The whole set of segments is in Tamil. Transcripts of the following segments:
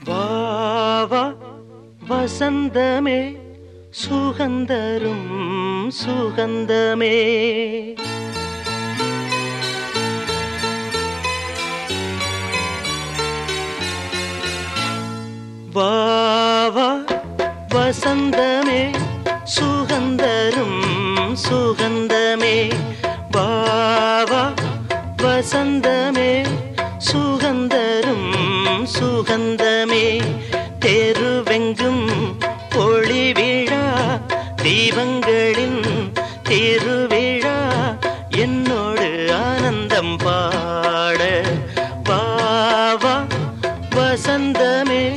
வாவா வசந்தமே சுகந்தரும் சுகந்தமே. வாவா வசந்தமே சுகந்தரும் சுகந்தமே. வாவா வசந்தமே சுக சுகந்தமே. தெருவெங்கும் ஒளி விழா. தீபங்களின் திருவிழா. என்னோடு ஆனந்தம் பாட. பாவா வசந்தமே.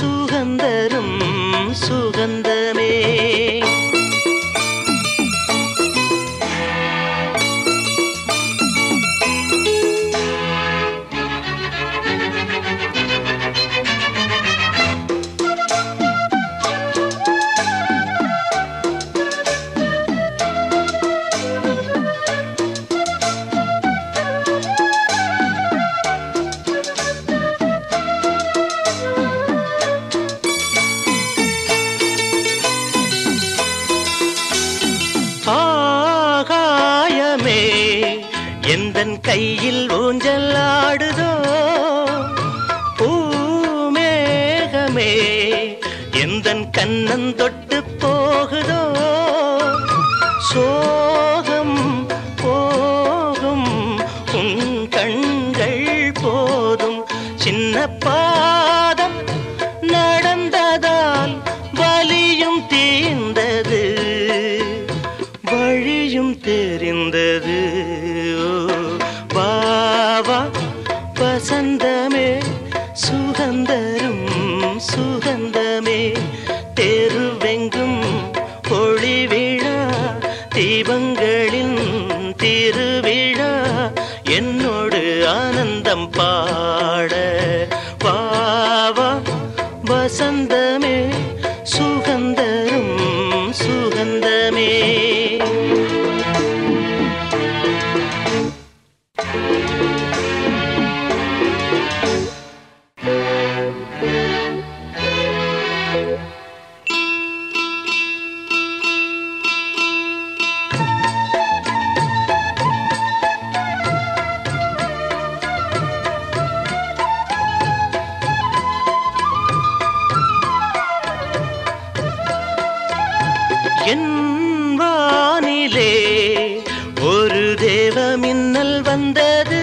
சுகந்தரும் சுகந்தமே. தன் கையில் ஊஞ்சல் ஆடுதோ? பூமேகமே எந்தன் கண்ணன் தொட்டு போகுதோ? சோகம் போகும் உன் கண்கள் போதும். சின்னப்பா வசந்தமே சுகந்தரும் சுகந்தமே. தெருவெங்கும் ஒளி விழா தீபங்களின் திருவிழா. என்னோடு ஆனந்தம் பாட வானிலே ஒரு தேவ மின்னல் வந்தது.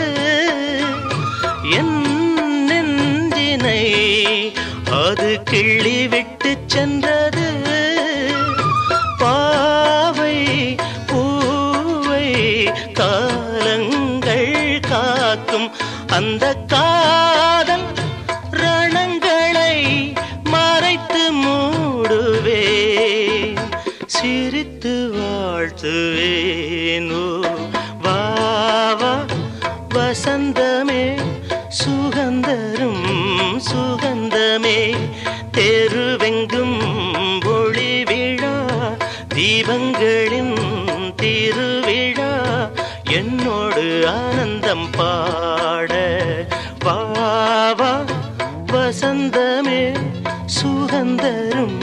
என் நெஞ்சினை அது கிள்ளி விட்டு சென்றது. பாவை பூவை காலங்கள் காக்கும் அந்த காதல் ரணங்களை மறைத்து மூடுவே. சிரித்து வாழ்த்துவேனோ. வாவா வசந்தமே சுகந்தரும் சுகந்தமே. தெருவெங்கும் ஒளி விழா தீபங்களின் திருவிழா. என்னோடு ஆனந்தம் பாட. வாவா வா சுகந்தரும்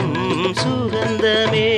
சுகந்தமே.